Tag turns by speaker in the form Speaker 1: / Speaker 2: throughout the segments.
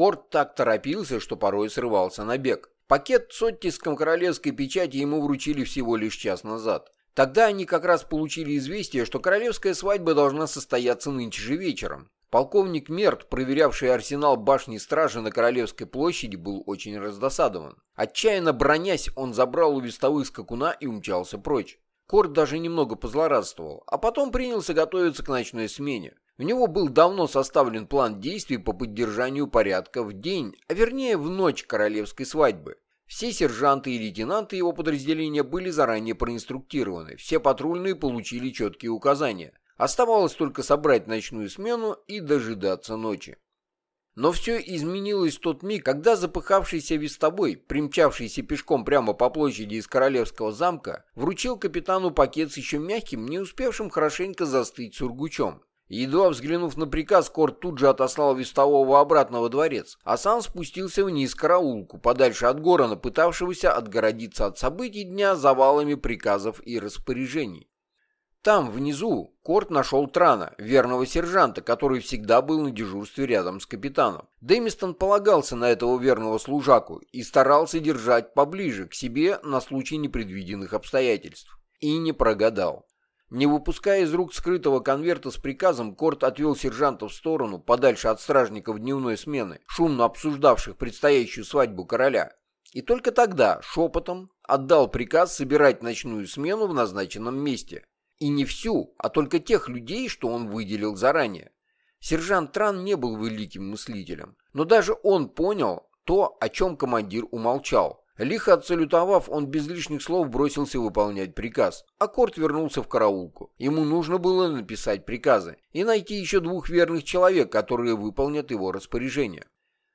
Speaker 1: Корт так торопился, что порой срывался на бег. Пакет с оттиском королевской печати ему вручили всего лишь час назад. Тогда они как раз получили известие, что королевская свадьба должна состояться нынче же вечером. Полковник Мерт, проверявший арсенал башни стражи на Королевской площади, был очень раздосадован. Отчаянно бронясь, он забрал у вестовых скакуна и умчался прочь. Корт даже немного позлорадствовал, а потом принялся готовиться к ночной смене. У него был давно составлен план действий по поддержанию порядка в день, а вернее в ночь королевской свадьбы. Все сержанты и лейтенанты его подразделения были заранее проинструктированы, все патрульные получили четкие указания. Оставалось только собрать ночную смену и дожидаться ночи. Но все изменилось в тот миг, когда запыхавшийся вестобой, примчавшийся пешком прямо по площади из Королевского замка, вручил капитану пакет с еще мягким, не успевшим хорошенько застыть сургучом. Едва взглянув на приказ, Корт тут же отослал вестового обратно во дворец, а сам спустился вниз к караулку, подальше от Горона, пытавшегося отгородиться от событий дня завалами приказов и распоряжений. Там, внизу, Корт нашел Трана, верного сержанта, который всегда был на дежурстве рядом с капитаном. Дэмистон полагался на этого верного служаку и старался держать поближе к себе на случай непредвиденных обстоятельств. И не прогадал. Не выпуская из рук скрытого конверта с приказом, Корт отвел сержанта в сторону, подальше от стражников дневной смены, шумно обсуждавших предстоящую свадьбу короля. И только тогда, шепотом, отдал приказ собирать ночную смену в назначенном месте. И не всю, а только тех людей, что он выделил заранее. Сержант Тран не был великим мыслителем, но даже он понял то, о чем командир умолчал. Лихо отсалютовав, он без лишних слов бросился выполнять приказ. Аккорд вернулся в караулку. Ему нужно было написать приказы и найти еще двух верных человек, которые выполнят его распоряжение.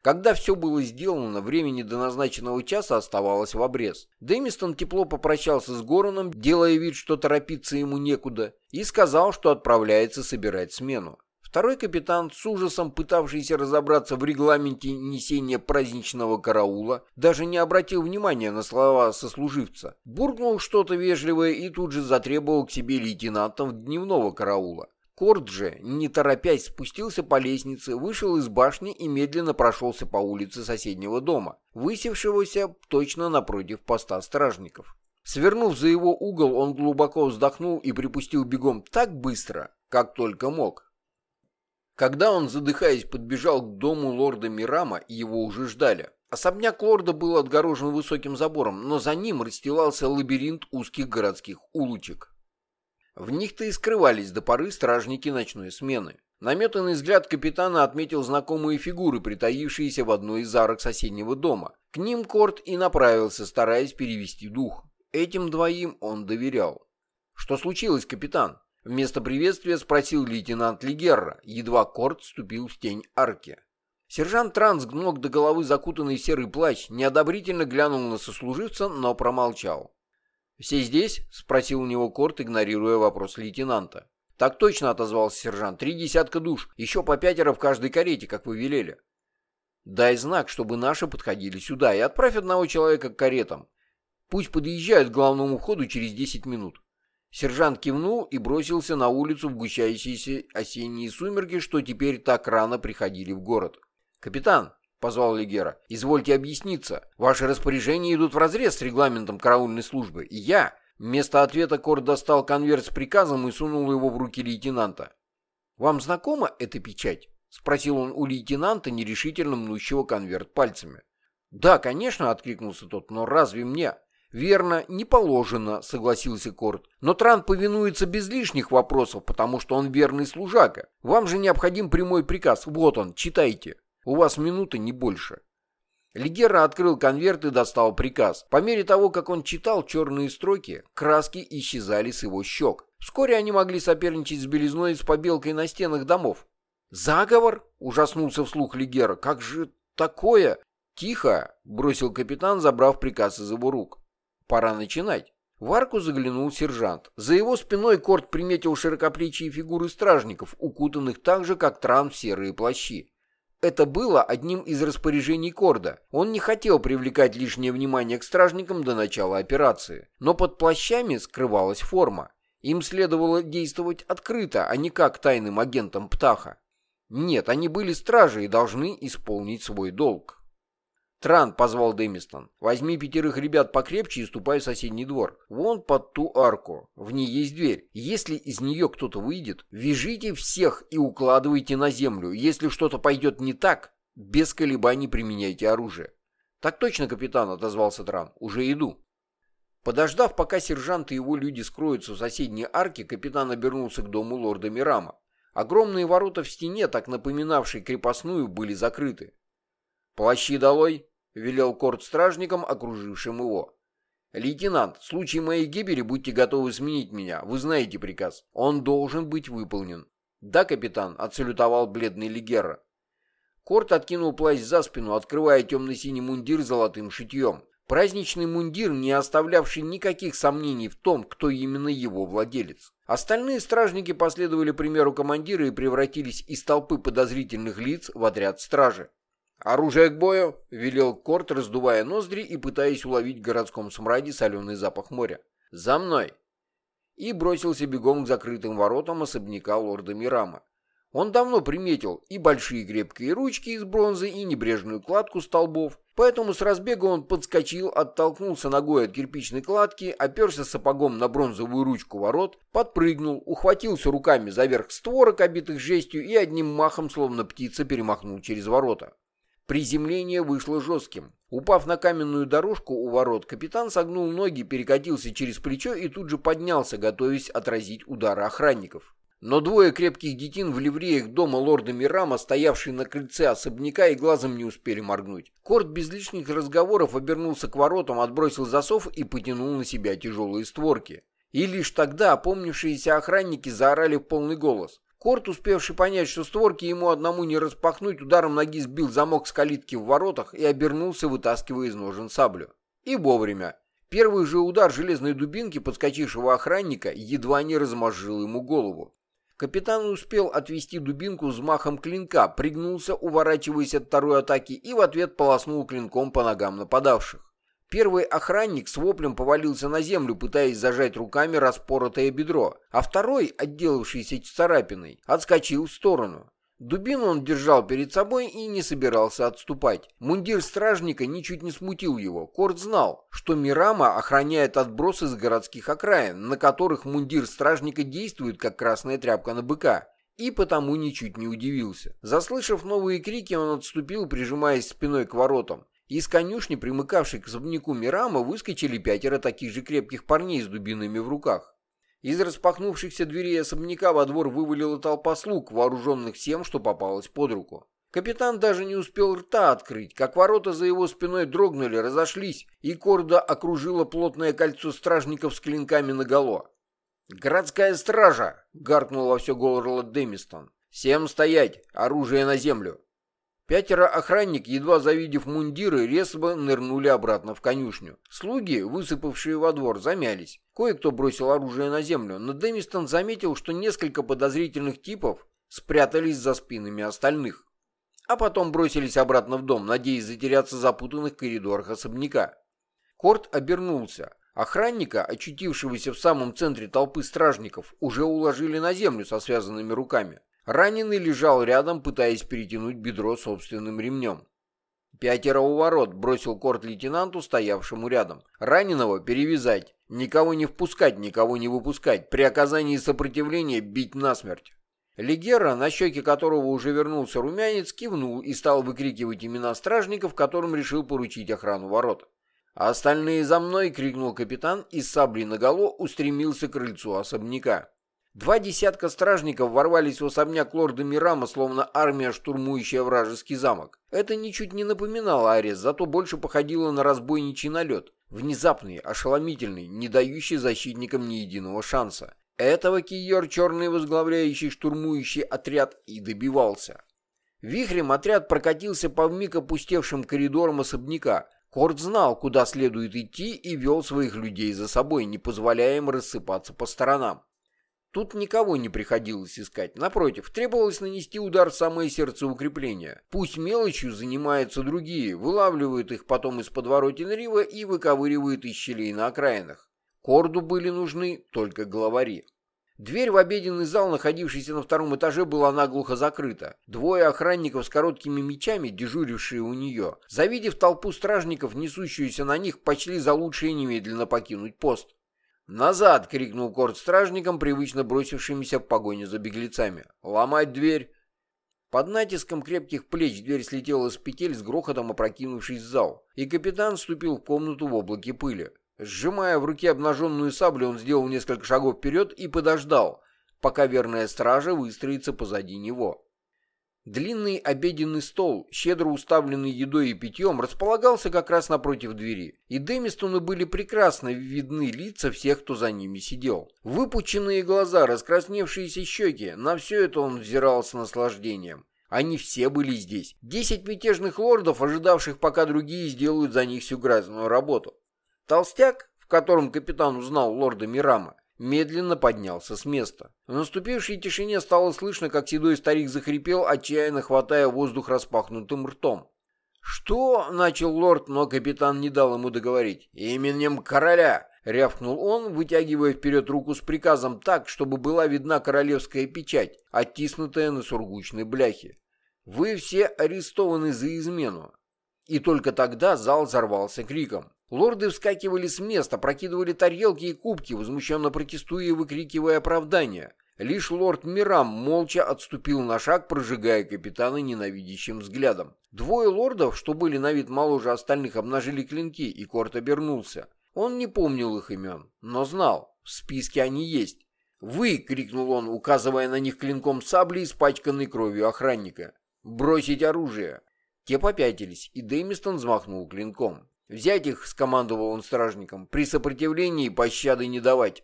Speaker 1: Когда все было сделано, времени до назначенного часа оставалось в обрез. Дэмистон тепло попрощался с Гороном, делая вид, что торопиться ему некуда, и сказал, что отправляется собирать смену. Второй капитан, с ужасом пытавшийся разобраться в регламенте несения праздничного караула, даже не обратил внимания на слова сослуживца. Буркнул что-то вежливое и тут же затребовал к себе лейтенантов дневного караула. Корт же, не торопясь, спустился по лестнице, вышел из башни и медленно прошелся по улице соседнего дома, высевшегося точно напротив поста стражников. Свернув за его угол, он глубоко вздохнул и припустил бегом так быстро, как только мог. Когда он, задыхаясь, подбежал к дому лорда Мирама, его уже ждали. Особняк лорда был отгорожен высоким забором, но за ним расстилался лабиринт узких городских улочек. В них-то и скрывались до поры стражники ночной смены. Наметанный взгляд капитана отметил знакомые фигуры, притаившиеся в одной из арок соседнего дома. К ним Корт и направился, стараясь перевести дух. Этим двоим он доверял. «Что случилось, капитан?» Вместо приветствия спросил лейтенант Лигерра, едва Корт вступил в тень арки. Сержант Транс, гнок до головы закутанный серый плащ, неодобрительно глянул на сослуживца, но промолчал. «Все здесь?» — спросил у него Корт, игнорируя вопрос лейтенанта. «Так точно», — отозвался сержант. «Три десятка душ. Еще по пятеро в каждой карете, как вы велели». «Дай знак, чтобы наши подходили сюда, и отправь одного человека к каретам. Пусть подъезжают к главному входу через десять минут». Сержант кивнул и бросился на улицу в гущающиеся осенние сумерки, что теперь так рано приходили в город. «Капитан, — позвал Легера. «Извольте объясниться. Ваши распоряжения идут вразрез с регламентом караульной службы. И я...» Вместо ответа Корт достал конверт с приказом и сунул его в руки лейтенанта. «Вам знакома эта печать?» — спросил он у лейтенанта, нерешительно мнущего конверт пальцами. «Да, конечно», — откликнулся тот, — «но разве мне?» «Верно, не положено», — согласился Корт. «Но Тран повинуется без лишних вопросов, потому что он верный служака. Вам же необходим прямой приказ. Вот он, читайте». У вас минуты, не больше». Легера открыл конверт и достал приказ. По мере того, как он читал черные строки, краски исчезали с его щек. Вскоре они могли соперничать с белизной с побелкой на стенах домов. «Заговор?» — ужаснулся вслух Легера. «Как же такое?» «Тихо!» — бросил капитан, забрав приказ из его рук. «Пора начинать». В арку заглянул сержант. За его спиной Корт приметил широкоплечие фигуры стражников, укутанных так же, как Тран в серые плащи. Это было одним из распоряжений Корда. Он не хотел привлекать лишнее внимание к стражникам до начала операции. Но под плащами скрывалась форма. Им следовало действовать открыто, а не как тайным агентам Птаха. Нет, они были стражи и должны исполнить свой долг. «Тран», — позвал Дэмистон, — «возьми пятерых ребят покрепче и ступай в соседний двор. Вон под ту арку. В ней есть дверь. Если из нее кто-то выйдет, вяжите всех и укладывайте на землю. Если что-то пойдет не так, без колебаний применяйте оружие». «Так точно, капитан», — отозвался Тран. «Уже иду». Подождав, пока сержант и его люди скроются в соседней арке, капитан обернулся к дому лорда Мирама. Огромные ворота в стене, так напоминавшие крепостную, были закрыты. «Плащи долой!» — велел Корт стражникам, окружившим его. «Лейтенант, в случае моей гибели будьте готовы сменить меня. Вы знаете приказ. Он должен быть выполнен». «Да, капитан», — отсалютовал бледный Лигера. Корт откинул плащ за спину, открывая темно-синий мундир с золотым шитьем. Праздничный мундир, не оставлявший никаких сомнений в том, кто именно его владелец. Остальные стражники последовали примеру командира и превратились из толпы подозрительных лиц в отряд стражи. «Оружие к бою!» — велел Корт, раздувая ноздри и пытаясь уловить в городском смраде соленый запах моря. «За мной!» И бросился бегом к закрытым воротам особняка лорда Мирама. Он давно приметил и большие крепкие ручки из бронзы, и небрежную кладку столбов, поэтому с разбега он подскочил, оттолкнулся ногой от кирпичной кладки, оперся сапогом на бронзовую ручку ворот, подпрыгнул, ухватился руками за верх створок, обитых жестью, и одним махом, словно птица, перемахнул через ворота. Приземление вышло жестким. Упав на каменную дорожку у ворот, капитан согнул ноги, перекатился через плечо и тут же поднялся, готовясь отразить удары охранников. Но двое крепких детин в ливреях дома лорда Мирама, стоявшие на крыльце особняка, и глазом не успели моргнуть. Корт без лишних разговоров обернулся к воротам, отбросил засов и потянул на себя тяжелые створки. И лишь тогда опомнившиеся охранники заорали в полный голос. Корт, успевший понять, что створки ему одному не распахнуть, ударом ноги сбил замок с калитки в воротах и обернулся, вытаскивая из ножен саблю. И вовремя. Первый же удар железной дубинки подскочившего охранника едва не размозжил ему голову. Капитан успел отвести дубинку взмахом клинка, пригнулся, уворачиваясь от второй атаки, и в ответ полоснул клинком по ногам нападавших. Первый охранник с воплем повалился на землю, пытаясь зажать руками распоротое бедро, а второй, отделавшийся царапиной, отскочил в сторону. Дубину он держал перед собой и не собирался отступать. Мундир стражника ничуть не смутил его. Корт знал, что Мирама охраняет отбросы с городских окраин, на которых мундир стражника действует, как красная тряпка на быка. И потому ничуть не удивился. Заслышав новые крики, он отступил, прижимаясь спиной к воротам. Из конюшни, примыкавшей к особняку Мирама, выскочили пятеро таких же крепких парней с дубинами в руках. Из распахнувшихся дверей особняка во двор вывалила толпа слуг, вооруженных всем, что попалось под руку. Капитан даже не успел рта открыть, как ворота за его спиной дрогнули, разошлись, и корда окружило плотное кольцо стражников с клинками наголо. «Городская стража!» — гаркнул во все горло Демистон. «Всем стоять! Оружие на землю!» Пятеро охранник, едва завидев мундиры, резво нырнули обратно в конюшню. Слуги, высыпавшие во двор, замялись. Кое-кто бросил оружие на землю, но Дэмистон заметил, что несколько подозрительных типов спрятались за спинами остальных. А потом бросились обратно в дом, надеясь затеряться в запутанных коридорах особняка. Корт обернулся. Охранника, очутившегося в самом центре толпы стражников, уже уложили на землю со связанными руками. Раненый лежал рядом, пытаясь перетянуть бедро собственным ремнем. «Пятеро у ворот», — бросил корт лейтенанту, стоявшему рядом. «Раненого перевязать, никого не впускать, никого не выпускать, при оказании сопротивления бить насмерть». Легера, на щеке которого уже вернулся румянец, кивнул и стал выкрикивать имена стражников, которым решил поручить охрану ворот. «А остальные за мной!» — крикнул капитан и с саблей наголо устремился к крыльцу особняка. Два десятка стражников ворвались в особняк лорда Мирама, словно армия, штурмующая вражеский замок. Это ничуть не напоминало арест, зато больше походило на разбойничий налет. Внезапный, ошеломительный, не дающий защитникам ни единого шанса. Этого Киер, черный возглавляющий штурмующий отряд, и добивался. Вихрем отряд прокатился по вмиг опустевшим коридорам особняка. Корт знал, куда следует идти, и вел своих людей за собой, не позволяя им рассыпаться по сторонам. Тут никого не приходилось искать. Напротив, требовалось нанести удар в самое сердце укрепления. Пусть мелочью занимаются другие, вылавливают их потом из подворотен Рива и выковыривают из щелей на окраинах. Корду были нужны только главари. Дверь в обеденный зал, находившийся на втором этаже, была наглухо закрыта. Двое охранников с короткими мечами, дежурившие у нее, завидев толпу стражников, несущуюся на них, почли за лучшее немедленно покинуть пост. «Назад!» — крикнул Корт стражникам, привычно бросившимися в погоню за беглецами. «Ломать дверь!» Под натиском крепких плеч дверь слетела с петель с грохотом опрокинувшись в зал, и капитан вступил в комнату в облаке пыли. Сжимая в руке обнаженную саблю, он сделал несколько шагов вперед и подождал, пока верная стража выстроится позади него. Длинный обеденный стол, щедро уставленный едой и питьем, располагался как раз напротив двери, и Демистону были прекрасно видны лица всех, кто за ними сидел. Выпученные глаза, раскрасневшиеся щеки, на все это он взирал с наслаждением. Они все были здесь. Десять мятежных лордов, ожидавших, пока другие сделают за них всю грязную работу. Толстяк, в котором капитан узнал лорда Мирама, медленно поднялся с места. В наступившей тишине стало слышно, как седой старик захрипел, отчаянно хватая воздух распахнутым ртом. «Что?» — начал лорд, но капитан не дал ему договорить. «Именем короля!» — рявкнул он, вытягивая вперед руку с приказом так, чтобы была видна королевская печать, оттиснутая на сургучной бляхе. «Вы все арестованы за измену». И только тогда зал взорвался криком. Лорды вскакивали с места, прокидывали тарелки и кубки, возмущенно протестуя и выкрикивая оправдания. Лишь лорд Мирам молча отступил на шаг, прожигая капитана ненавидящим взглядом. Двое лордов, что были на вид моложе остальных, обнажили клинки, и Корт обернулся. Он не помнил их имен, но знал, в списке они есть. «Вы!» — крикнул он, указывая на них клинком сабли, испачканной кровью охранника. «Бросить оружие!» Те попятились, и Дэмистон взмахнул клинком. «Взять их!» — скомандовал он стражникам. «При сопротивлении пощады не давать!»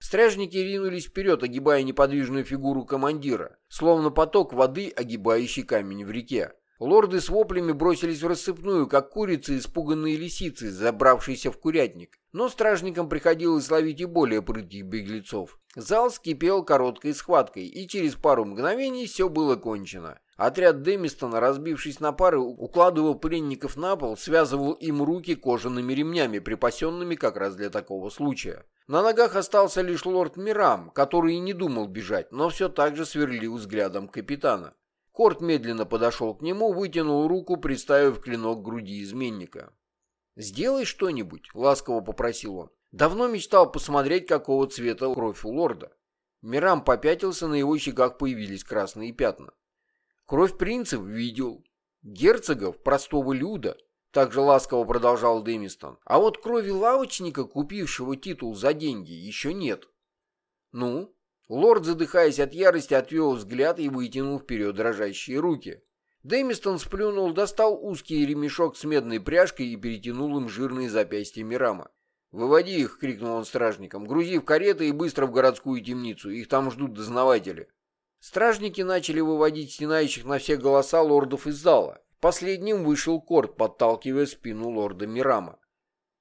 Speaker 1: Стражники ринулись вперед, огибая неподвижную фигуру командира, словно поток воды, огибающий камень в реке. Лорды с воплями бросились в рассыпную, как курицы, испуганные лисицы, забравшиеся в курятник. Но стражникам приходилось ловить и более прытких беглецов. Зал скипел короткой схваткой, и через пару мгновений все было кончено. Отряд Демистона, разбившись на пары, укладывал пленников на пол, связывал им руки кожаными ремнями, припасенными как раз для такого случая. На ногах остался лишь лорд Мирам, который и не думал бежать, но все так же сверлил взглядом капитана. Корт медленно подошел к нему, вытянул руку, приставив клинок к груди изменника. «Сделай что-нибудь», — ласково попросил он. Давно мечтал посмотреть, какого цвета кровь у лорда. Мирам попятился, на его щеках появились красные пятна. Кровь принцев видел. Герцогов, простого люда, также ласково продолжал Дэмистон. А вот крови лавочника, купившего титул за деньги, еще нет. Ну? Лорд, задыхаясь от ярости, отвел взгляд и вытянул вперед дрожащие руки. Дэмистон сплюнул, достал узкий ремешок с медной пряжкой и перетянул им жирные запястья Мирама. «Выводи их!» — крикнул он стражникам. «Грузи в кареты и быстро в городскую темницу. Их там ждут дознаватели». Стражники начали выводить стенающих на все голоса лордов из зала. Последним вышел Корт, подталкивая спину лорда Мирама.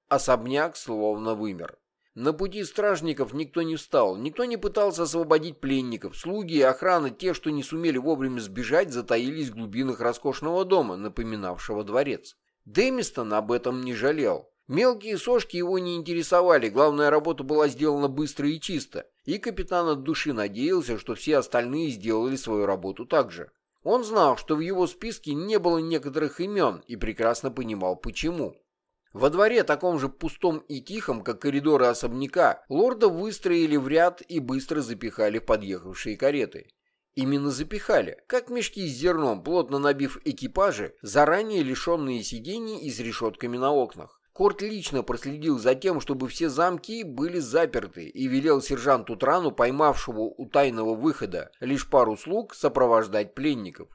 Speaker 1: Особняк словно вымер. На пути стражников никто не встал, никто не пытался освободить пленников. Слуги и охрана, те, что не сумели вовремя сбежать, затаились в глубинах роскошного дома, напоминавшего дворец. Дэмистон об этом не жалел. Мелкие сошки его не интересовали, главная работа была сделана быстро и чисто, и капитан от души надеялся, что все остальные сделали свою работу так же. Он знал, что в его списке не было некоторых имен и прекрасно понимал, почему. Во дворе, таком же пустом и тихом, как коридоры особняка, лорда выстроили в ряд и быстро запихали подъехавшие кареты. Именно запихали, как мешки с зерном, плотно набив экипажи, заранее лишенные сидений и с решетками на окнах. Корт лично проследил за тем, чтобы все замки были заперты и велел сержанту Трану, поймавшему у тайного выхода лишь пару слуг, сопровождать пленников.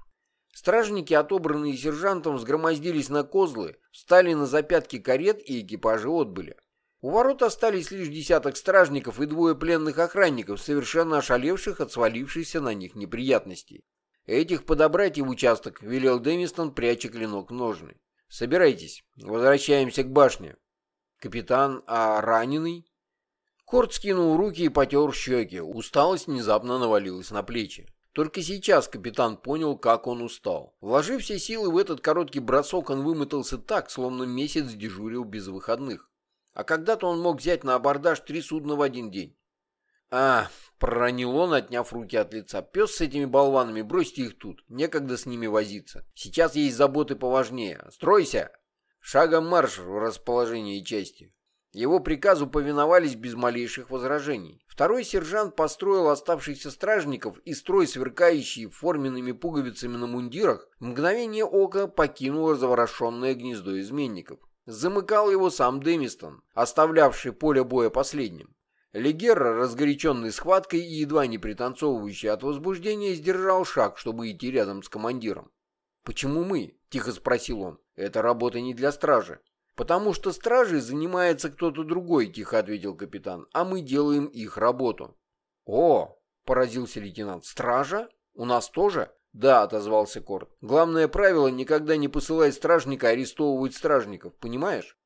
Speaker 1: Стражники, отобранные сержантом, сгромоздились на козлы, встали на запятки карет и экипажи отбыли. У ворот остались лишь десяток стражников и двое пленных охранников, совершенно ошалевших от свалившихся на них неприятностей. Этих подобрать и в участок, велел Дэмистон, пряча клинок ножны. Собирайтесь, возвращаемся к башне. Капитан, а раненый? Корт скинул руки и потер щеки. Усталость внезапно навалилась на плечи. Только сейчас капитан понял, как он устал. Вложив все силы в этот короткий бросок, он вымотался так, словно месяц дежурил без выходных. А когда-то он мог взять на абордаж три судна в один день. А, Проронил он, отняв руки от лица. Пес с этими болванами, бросьте их тут. Некогда с ними возиться. Сейчас есть заботы поважнее. Стройся! Шагом марш в расположении части. Его приказу повиновались без малейших возражений. Второй сержант построил оставшихся стражников и строй, сверкающий форменными пуговицами на мундирах, в мгновение ока покинул разворошенное гнездо изменников. Замыкал его сам Демистон, оставлявший поле боя последним. Легерра, разгоряченный схваткой и едва не пританцовывающий от возбуждения, сдержал шаг, чтобы идти рядом с командиром. «Почему мы?» – тихо спросил он. «Это работа не для стражи». «Потому что стражей занимается кто-то другой», — тихо ответил капитан, «а мы делаем их работу». «О!» — поразился лейтенант. «Стража? У нас тоже?» «Да», — отозвался Корт. «Главное правило — никогда не посылать стражника арестовывать стражников, понимаешь?»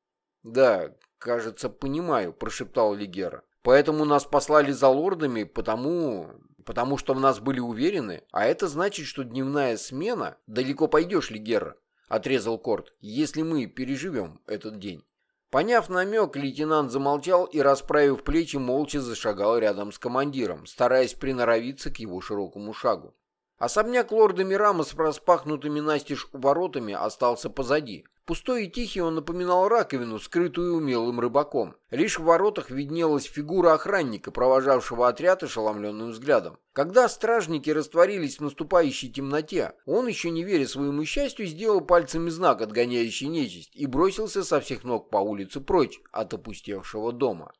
Speaker 1: «Да, кажется, понимаю», — прошептал Лигера. «Поэтому нас послали за лордами, потому... потому что в нас были уверены, а это значит, что дневная смена... Далеко пойдешь, Лигера отрезал Корт, если мы переживем этот день. Поняв намек, лейтенант замолчал и, расправив плечи, молча зашагал рядом с командиром, стараясь приноровиться к его широкому шагу. Особняк лорда Мирама с распахнутыми настежь воротами остался позади. Пустой и тихий он напоминал раковину, скрытую умелым рыбаком. Лишь в воротах виднелась фигура охранника, провожавшего отряд ошеломленным взглядом. Когда стражники растворились в наступающей темноте, он, еще не веря своему счастью, сделал пальцами знак, отгоняющий нечисть, и бросился со всех ног по улице прочь от опустевшего дома.